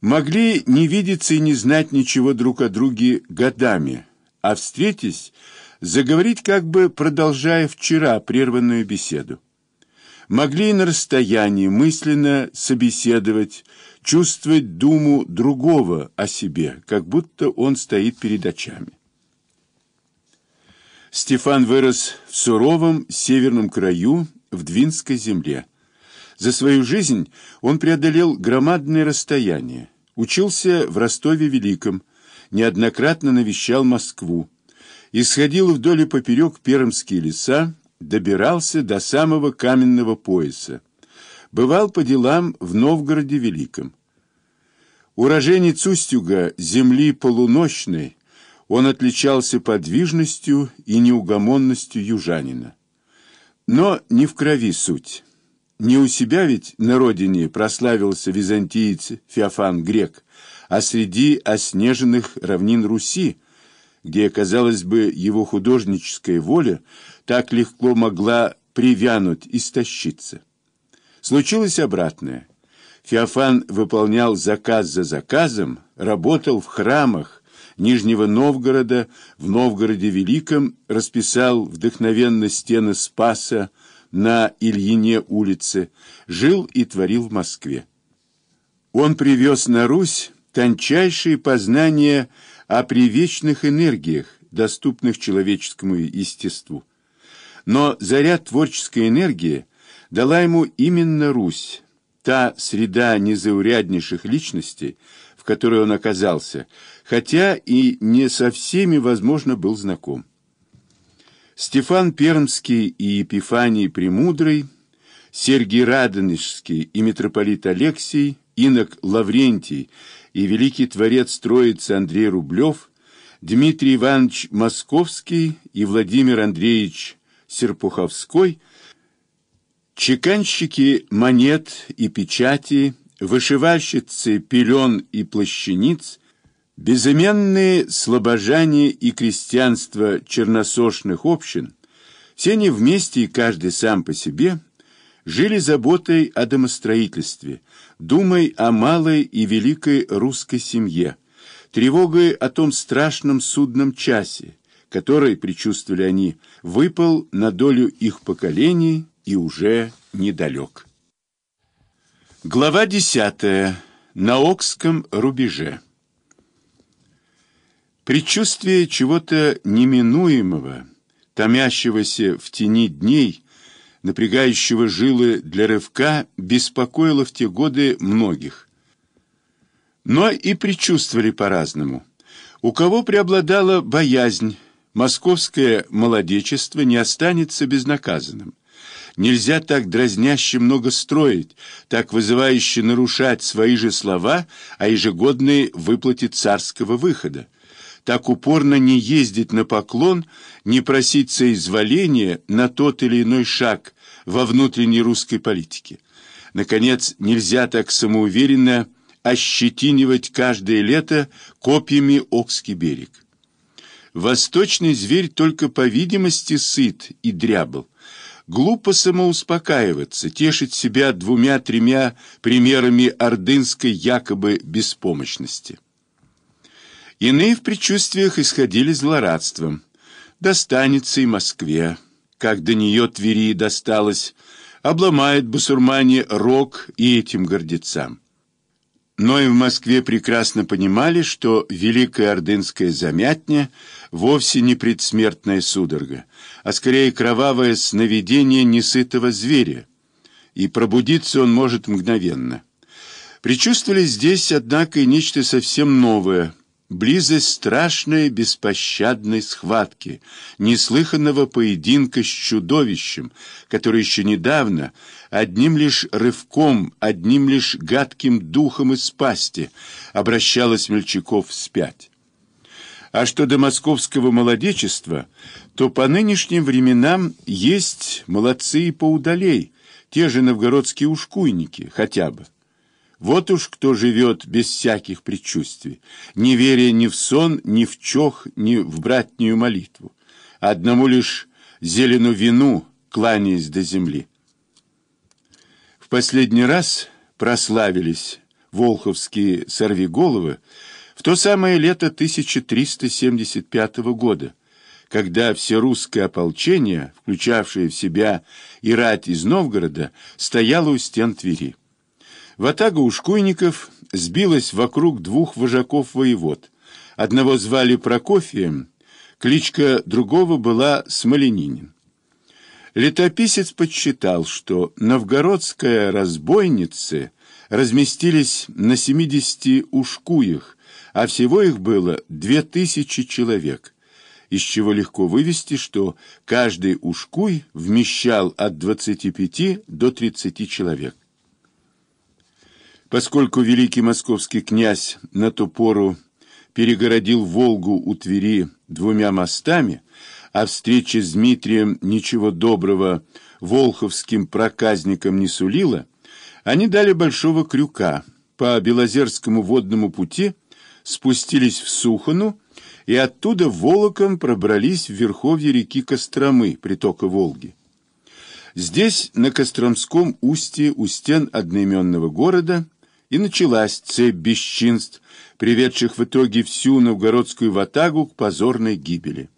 Могли не видеться и не знать ничего друг о друге годами, а встретясь, заговорить как бы продолжая вчера прерванную беседу. Могли и на расстоянии мысленно собеседовать, чувствовать думу другого о себе, как будто он стоит перед очами. Стефан вырос в суровом северном краю в Двинской земле. За свою жизнь он преодолел громадное расстояние, учился в Ростове-Великом, неоднократно навещал Москву, исходил вдоль и поперек пермские леса, добирался до самого каменного пояса, бывал по делам в Новгороде Великом. Уроженец Устюга, земли полуночной, он отличался подвижностью и неугомонностью южанина. Но не в крови суть. Не у себя ведь на родине прославился византиец Феофан Грек, а среди оснеженных равнин Руси, где, казалось бы, его художническая воля так легко могла привянуть, истощиться. Случилось обратное. Феофан выполнял заказ за заказом, работал в храмах Нижнего Новгорода, в Новгороде Великом, расписал вдохновенно стены Спаса, на Ильине улице, жил и творил в Москве. Он привез на Русь тончайшие познания о привечных энергиях, доступных человеческому естеству. Но заряд творческой энергии дала ему именно Русь, та среда незауряднейших личностей, в которой он оказался, хотя и не со всеми, возможно, был знаком. Стефан Пермский и Епифаний Премудрый, Сергий Радонежский и митрополит Алексий, инок Лаврентий и великий творец Троицы Андрей Рублев, Дмитрий Иванович Московский и Владимир Андреевич Серпуховской, чеканщики монет и печати, вышивальщицы пелен и плащаниц – Безыменные слабожане и крестьянство черносошных общин, все они вместе и каждый сам по себе, жили заботой о домостроительстве, думой о малой и великой русской семье, тревогой о том страшном судном часе, который, предчувствовали они, выпал на долю их поколений и уже недалек. Глава десятая. На Окском рубеже. Предчувствие чего-то неминуемого, томящегося в тени дней, напрягающего жилы для рывка, беспокоило в те годы многих. Но и предчувствовали по-разному. У кого преобладала боязнь, московское молодечество не останется безнаказанным. Нельзя так дразняще много строить, так вызывающе нарушать свои же слова о ежегодной выплате царского выхода так упорно не ездить на поклон, не просить соизволения на тот или иной шаг во внутренней русской политике. Наконец, нельзя так самоуверенно ощетинивать каждое лето копьями Окский берег. Восточный зверь только по видимости сыт и дрябл. Глупо самоуспокаиваться, тешить себя двумя-тремя примерами ордынской якобы беспомощности. Иные в предчувствиях исходили злорадством. Достанется и Москве, как до нее Твери досталось, обломает басурмане рог и этим гордецам. Но и в Москве прекрасно понимали, что Великая Ордынская замятня вовсе не предсмертная судорога, а скорее кровавое сновидение несытого зверя, и пробудиться он может мгновенно. Причувствовали здесь, однако, и нечто совсем новое – Близость страшной беспощадной схватки, неслыханного поединка с чудовищем, который еще недавно одним лишь рывком, одним лишь гадким духом из пасти обращалось Мельчаков вспять. А что до московского молодечества, то по нынешним временам есть молодцы и поудалей, те же новгородские ушкуйники хотя бы. Вот уж кто живет без всяких предчувствий, не веря ни в сон, ни в чох, ни в братнюю молитву, одному лишь зелену вину, кланяясь до земли. В последний раз прославились волховские сорвиголовы, в то самое лето 1375 года, когда всерусское ополчение, включавшее в себя и рать из Новгорода, стояло у стен Твери. Ватага ушкуйников сбилась вокруг двух вожаков воевод. Одного звали Прокофием, кличка другого была Смоленинин. Летописец подсчитал, что новгородская разбойницы разместились на 70 ушкуях, а всего их было 2000 человек, из чего легко вывести, что каждый ушкуй вмещал от 25 до 30 человек. Поскольку великий московский князь на ту пору перегородил Волгу у Твери двумя мостами, а встреча с Дмитрием ничего доброго волховским проказникам не сулила, они дали большого крюка по Белозерскому водному пути, спустились в Сухану и оттуда волоком пробрались в верховье реки Костромы, притока Волги. Здесь, на Костромском устье, у стен одноименного города, и началась цепь бесчинств, приведших в итоге всю новгородскую ватагу к позорной гибели.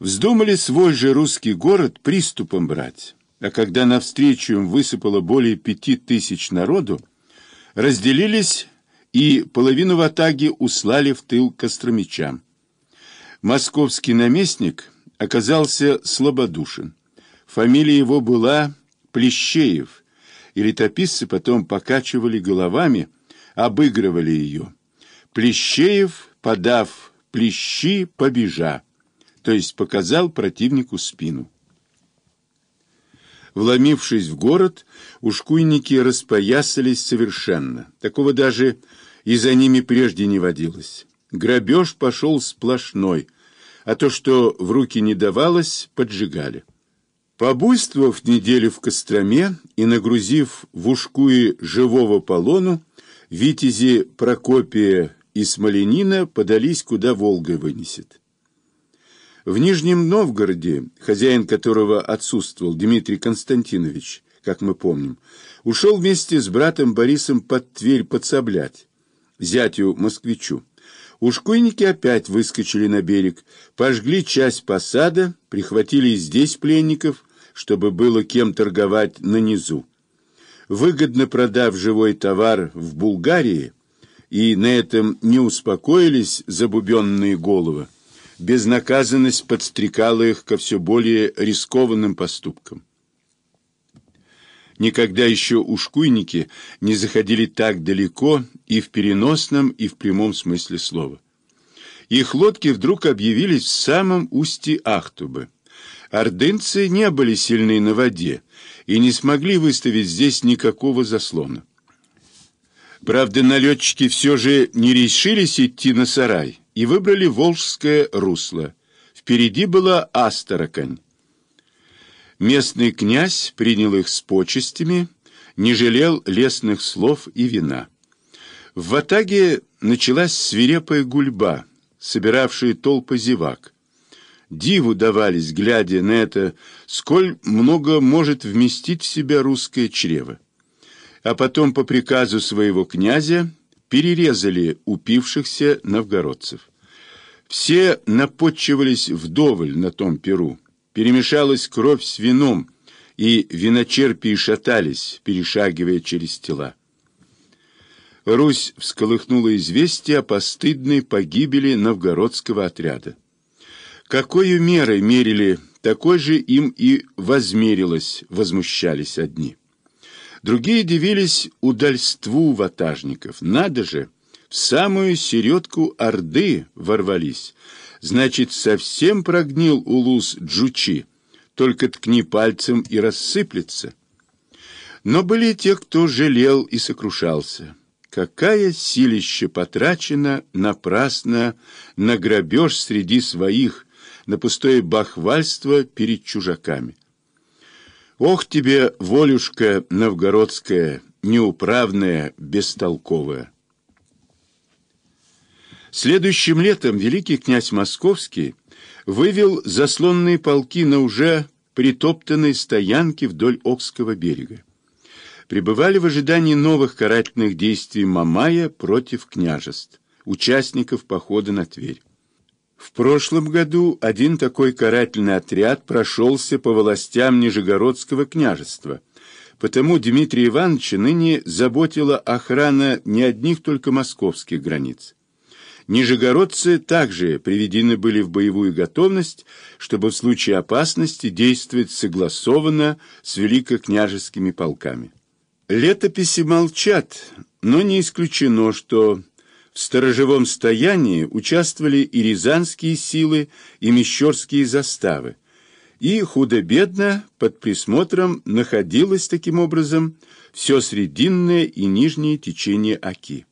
Вздумали свой же русский город приступом брать, а когда навстречу им высыпало более пяти тысяч народу, разделились и половину ватаги услали в тыл костромичам. Московский наместник оказался слабодушен. Фамилия его была Плещеев, и летописцы потом покачивали головами, обыгрывали ее. Плещеев, подав плещи, побежа, то есть показал противнику спину. Вломившись в город, ушкуйники распоясались совершенно. Такого даже и за ними прежде не водилось. Грабеж пошел сплошной, а то, что в руки не давалось, поджигали. Побуйствовав неделю в Костроме и нагрузив в ушкуи живого полону, витязи Прокопия и Смоленина подались, куда Волга вынесет. В Нижнем Новгороде, хозяин которого отсутствовал, Дмитрий Константинович, как мы помним, ушел вместе с братом Борисом под Тверь подсоблять, зятю-москвичу. Ушкуйники опять выскочили на берег, пожгли часть посада, прихватили здесь пленников, чтобы было кем торговать на низу. Выгодно продав живой товар в Булгарии, и на этом не успокоились забубенные головы, безнаказанность подстрекала их ко все более рискованным поступкам. Никогда еще ушкуйники не заходили так далеко и в переносном, и в прямом смысле слова. Их лодки вдруг объявились в самом устье Ахтубы. Ордынцы не были сильны на воде и не смогли выставить здесь никакого заслона. Правда, налетчики все же не решились идти на сарай и выбрали Волжское русло. Впереди была Астрахань. Местный князь принял их с почестями, не жалел лесных слов и вина. В Ватаге началась свирепая гульба, собиравшая толпы зевак. Диву давались, глядя на это, сколь много может вместить в себя русское чрево. А потом по приказу своего князя перерезали упившихся новгородцев. Все напотчивались вдоволь на том перу, перемешалась кровь с вином, и виночерпии шатались, перешагивая через тела. Русь всколыхнула известие о постыдной погибели новгородского отряда. Какой мерой мерили, такой же им и возмерилось, возмущались одни. Другие дивились удальству ватажников. Надо же, в самую середку Орды ворвались. Значит, совсем прогнил улус Джучи, только ткни пальцем и рассыплется. Но были те, кто жалел и сокрушался. Какая силища потрачена напрасно на грабеж среди своих, на пустое бахвальство перед чужаками. Ох тебе, волюшка новгородская, неуправная, бестолковая! Следующим летом великий князь Московский вывел заслонные полки на уже притоптанной стоянке вдоль Окского берега. пребывали в ожидании новых карательных действий Мамая против княжеств, участников похода на Тверь. В прошлом году один такой карательный отряд прошелся по властям Нижегородского княжества, потому Дмитрия Ивановича ныне заботила охрана не одних только московских границ. Нижегородцы также приведены были в боевую готовность, чтобы в случае опасности действовать согласованно с великокняжескими полками. Летописи молчат, но не исключено, что в сторожевом стоянии участвовали и рязанские силы, и мещерские заставы, и худо-бедно под присмотром находилось таким образом все срединное и нижнее течение Оки.